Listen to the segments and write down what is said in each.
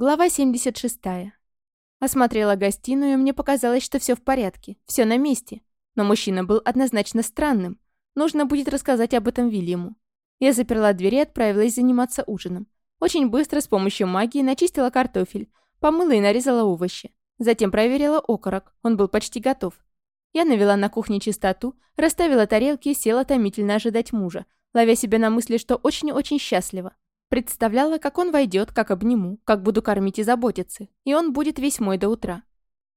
Глава 76. Осмотрела гостиную, и мне показалось, что все в порядке, все на месте. Но мужчина был однозначно странным. Нужно будет рассказать об этом Вильяму. Я заперла дверь и отправилась заниматься ужином. Очень быстро с помощью магии начистила картофель, помыла и нарезала овощи. Затем проверила окорок, он был почти готов. Я навела на кухне чистоту, расставила тарелки и села томительно ожидать мужа, ловя себя на мысли, что очень-очень счастлива. Представляла, как он войдет, как обниму, как буду кормить и заботиться, и он будет весь мой до утра.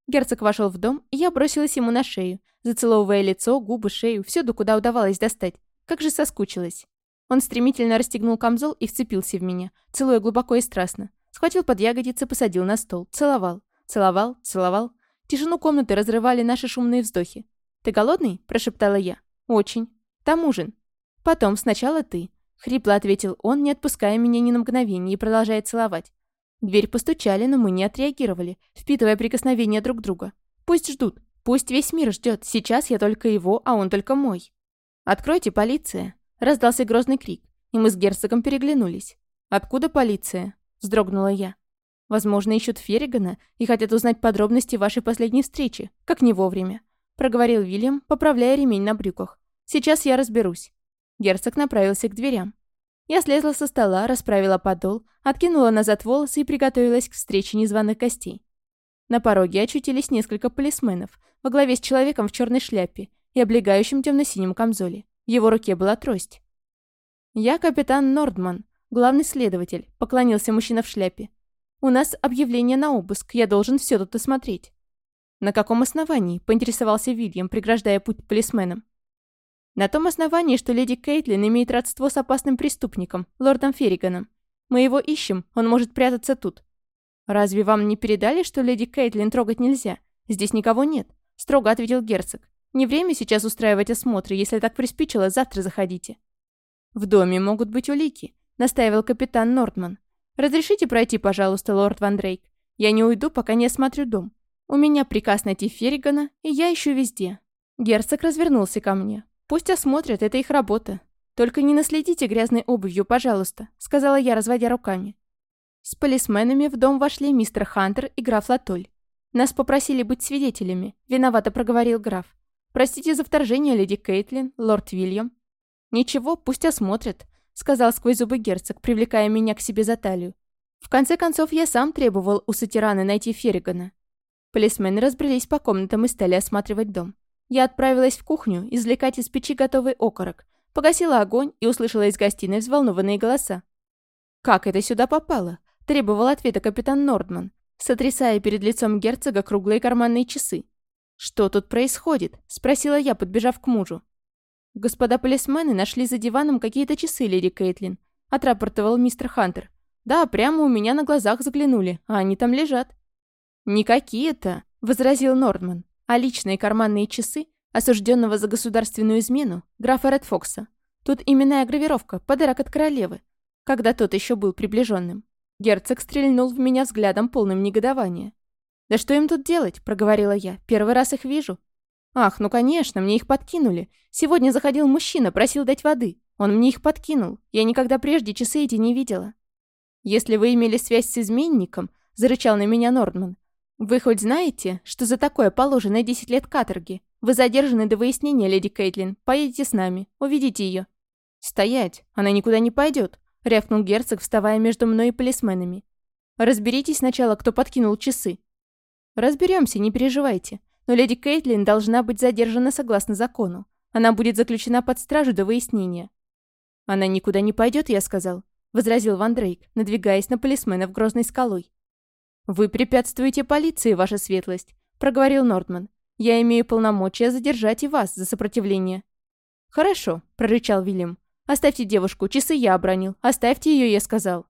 Герцог вошел в дом, и я бросилась ему на шею, зацеловывая лицо, губы, шею, всюду, куда удавалось достать. Как же соскучилась. Он стремительно расстегнул камзол и вцепился в меня, целуя глубоко и страстно. Схватил под ягодицы, посадил на стол, целовал, целовал, целовал. Тишину комнаты разрывали наши шумные вздохи. «Ты голодный?» – прошептала я. «Очень. Там ужин». «Потом, сначала ты», Хрипло ответил он, не отпуская меня ни на мгновение и продолжая целовать. Дверь постучали, но мы не отреагировали, впитывая прикосновения друг друга. Пусть ждут. Пусть весь мир ждет. Сейчас я только его, а он только мой. «Откройте, полиция!» Раздался грозный крик, и мы с герцогом переглянулись. «Откуда полиция?» Вздрогнула я. «Возможно, ищут Ферригана и хотят узнать подробности вашей последней встречи, как не вовремя», проговорил Вильям, поправляя ремень на брюках. «Сейчас я разберусь». Герцог направился к дверям. Я слезла со стола, расправила подол, откинула назад волосы и приготовилась к встрече незваных гостей. На пороге очутились несколько полисменов во главе с человеком в черной шляпе и облегающем темно-синем камзоле. В его руке была трость. «Я капитан Нордман, главный следователь», — поклонился мужчина в шляпе. «У нас объявление на обыск, я должен все тут осмотреть». «На каком основании?» — поинтересовался Вильям, преграждая путь полисменам. На том основании, что леди Кейтлин имеет родство с опасным преступником, лордом Ферриганом. Мы его ищем, он может прятаться тут. Разве вам не передали, что леди Кейтлин трогать нельзя? Здесь никого нет, строго ответил герцог. Не время сейчас устраивать осмотры, если так приспичило, завтра заходите. В доме могут быть улики, настаивал капитан Нортман. Разрешите пройти, пожалуйста, лорд Ван Дрейк. Я не уйду, пока не осмотрю дом. У меня приказ найти Ферригана, и я ищу везде. Герцог развернулся ко мне. Пусть осмотрят, это их работа. Только не наследите грязной обувью, пожалуйста», — сказала я, разводя руками. С полисменами в дом вошли мистер Хантер и граф Латоль. «Нас попросили быть свидетелями», — виновато проговорил граф. «Простите за вторжение, леди Кейтлин, лорд Вильям». «Ничего, пусть осмотрят», — сказал сквозь зубы герцог, привлекая меня к себе за талию. В конце концов, я сам требовал у Сатираны найти Ферригана. Полисмены разбрелись по комнатам и стали осматривать дом. Я отправилась в кухню извлекать из печи готовый окорок, погасила огонь и услышала из гостиной взволнованные голоса. «Как это сюда попало?» – требовал ответа капитан Нордман, сотрясая перед лицом герцога круглые карманные часы. «Что тут происходит?» – спросила я, подбежав к мужу. «Господа полисмены нашли за диваном какие-то часы, леди Кейтлин», – отрапортовал мистер Хантер. «Да, прямо у меня на глазах заглянули, а они там лежат». «Не какие-то», – возразил Нордман а личные карманные часы осужденного за государственную измену графа Редфокса. Тут именная гравировка, подарок от королевы, когда тот еще был приближенным. Герцог стрельнул в меня взглядом полным негодования. «Да что им тут делать?» – проговорила я. «Первый раз их вижу». «Ах, ну конечно, мне их подкинули. Сегодня заходил мужчина, просил дать воды. Он мне их подкинул. Я никогда прежде часы эти не видела». «Если вы имели связь с изменником», – зарычал на меня Нордман, «Вы хоть знаете, что за такое положено 10 лет каторги? Вы задержаны до выяснения, леди Кейтлин. Поедете с нами. Уведите ее». «Стоять! Она никуда не пойдет», — рявкнул герцог, вставая между мной и полисменами. «Разберитесь сначала, кто подкинул часы». «Разберемся, не переживайте. Но леди Кейтлин должна быть задержана согласно закону. Она будет заключена под стражу до выяснения». «Она никуда не пойдет, я сказал», — возразил Ван Дрейк, надвигаясь на полисменов грозной скалой. «Вы препятствуете полиции, ваша светлость», — проговорил Нордман. «Я имею полномочия задержать и вас за сопротивление». «Хорошо», — прорычал Вильям. «Оставьте девушку, часы я обронил. Оставьте ее, я сказал».